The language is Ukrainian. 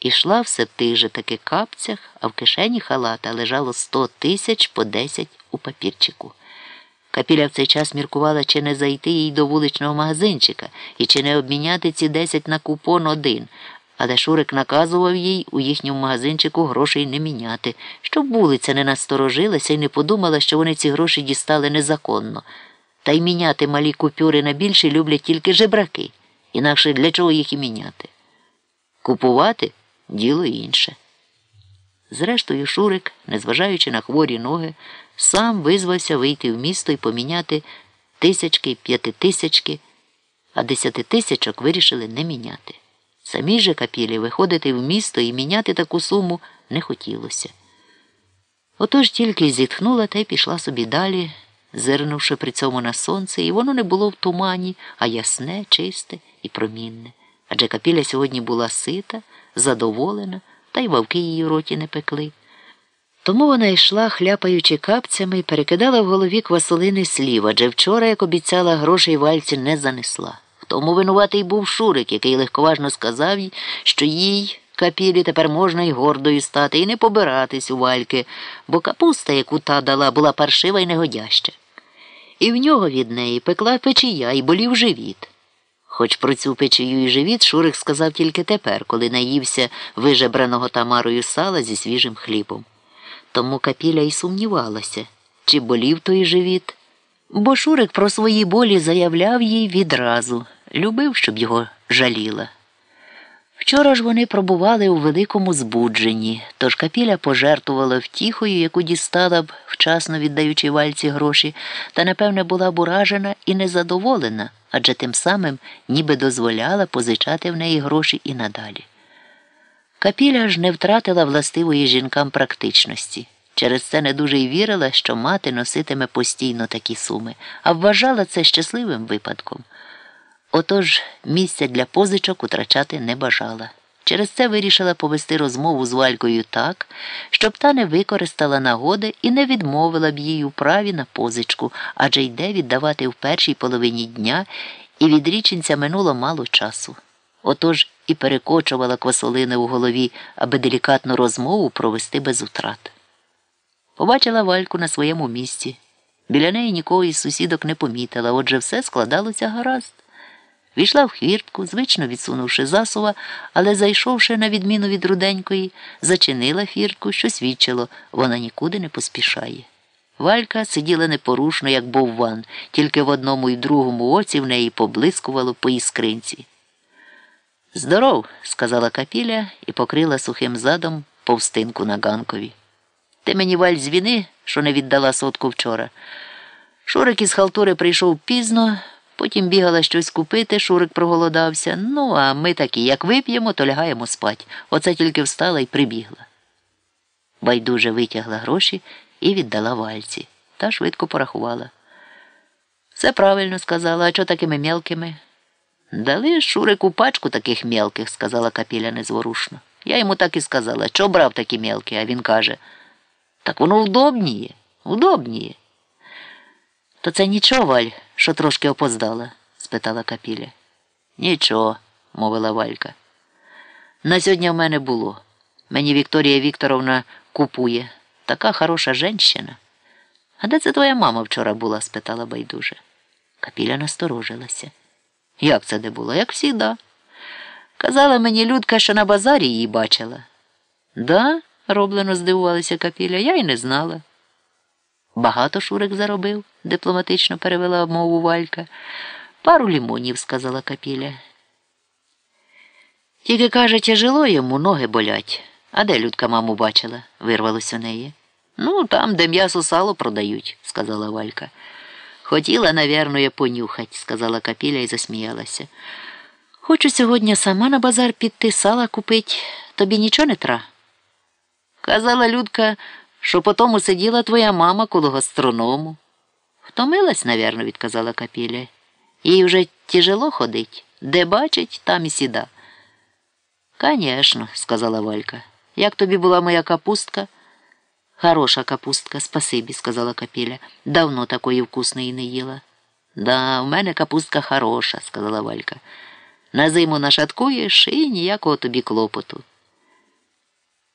Ішла все в тих же таки капцях, а в кишені халата лежало сто тисяч по десять у папірчику. Капіля в цей час міркувала, чи не зайти їй до вуличного магазинчика і чи не обміняти ці десять на купон один, але Шурик наказував їй у їхньому магазинчику грошей не міняти, щоб вулиця не насторожилася і не подумала, що вони ці гроші дістали незаконно. Та й міняти малі купюри на більші люблять тільки жебраки, інакше для чого їх і міняти. Купувати діло інше. Зрештою, Шурик, незважаючи на хворі ноги, сам визвався вийти в місто і поміняти тисячки, п'ятитисячки, а десятитисячок вирішили не міняти. Самій же капілі виходити в місто і міняти таку суму не хотілося. Отож тільки зітхнула та й пішла собі далі, зирнувши при цьому на сонце, і воно не було в тумані, а ясне, чисте і промінне. Адже капіля сьогодні була сита, задоволена, та й вовки її в роті не пекли. Тому вона йшла, хляпаючи капцями, і перекидала в голові квасолини слів, адже вчора, як обіцяла, грошей вальці не занесла. В тому винуватий був Шурик, який легковажно сказав їй, що їй, капілі, тепер можна й гордою стати, і не побиратись у вальки, бо капуста, яку та дала, була паршива і негодяща. І в нього від неї пекла печія і болів живіт. Хоч про цю печію і живіт Шурик сказав тільки тепер, коли наївся вижебраного тамарою сала зі свіжим хлібом. Тому капіля й сумнівалася, чи болів той живіт. Бо Шурик про свої болі заявляв їй відразу, любив, щоб його жаліла. Вчора ж вони пробували у великому збудженні, тож капіля пожертвувала втіхою, яку дістала б, вчасно віддаючи вальці гроші, та, напевне, була б уражена і незадоволена, адже тим самим ніби дозволяла позичати в неї гроші і надалі. Капіля ж не втратила властивої жінкам практичності. Через це не дуже й вірила, що мати носитиме постійно такі суми, а вважала це щасливим випадком. Отож місця для позичок утрачати не бажала. Через це вирішила повести розмову з Валькою так, щоб та не використала нагоди і не відмовила б їй у праві на позичку, адже йде віддавати в першій половині дня, і від річенця минуло мало часу. Отож і перекочувала квасолини у голові, аби делікатну розмову провести без утрат. Побачила Вальку на своєму місці. Біля неї нікого із сусідок не помітила, отже все складалося гаразд. Війшла в хвіртку, звично відсунувши засува, але, зайшовши, на відміну від руденької, зачинила фіртку, що свідчило, вона нікуди не поспішає. Валька сиділа непорушно, як бовван, тільки в одному і другому оці в неї поблискувало по іскринці. Здоров, сказала капіля і покрила сухим задом повстинку на ганкові. Ти мені валь звіни, що не віддала сотку вчора. Шурик із халтури прийшов пізно. Потім бігала щось купити, Шурик проголодався. Ну, а ми такі, як вип'ємо, то лягаємо спать. Оце тільки встала і прибігла. Байдуже витягла гроші і віддала вальці. Та швидко порахувала. Все правильно сказала, а чого такими мелкими? Дали Шурику пачку таких мелких, сказала капіля незворушно. Я йому так і сказала, що брав такі мелкі, а він каже, так воно удобніє, удобніє. То це нічого, Валь, що трошки опоздала? спитала капіля. Нічого, мовила Валька. На сьогодні в мене було. Мені Вікторія Вікторовна купує. Така хороша женщина. А де це твоя мама вчора була? спитала байдуже. Капіля насторожилася. Як це де було? Як всіда. Казала мені Людка, що на базарі її бачила. Да, роблено здивувалася Капіля, я й не знала. Багато Шурик заробив, дипломатично перевела мову Валька. Пару лімонів, сказала Капіля. Тільки каже, тяжело йому ноги болять. А де Людка маму бачила? вирвалось у неї. Ну, там, де м'ясо сало продають, сказала Валька. Хотіла, навірно, понюхать, сказала Капіля і засміялася. Хочу сьогодні сама на базар піти сала купить, тобі нічого не тра. Казала Людка що потому сиділа твоя мама коло гастроному. Втомилась, навірно, відказала капіля. Їй вже тяжело ходить. Де бачить, там і сіда. Конечно, сказала Валька. Як тобі була моя капустка? Хороша капустка, спасибі, сказала капіля. Давно такої вкусної не їла. Да, в мене капустка хороша, сказала Валька. На зиму нашаткуєш і ніякого тобі клопоту.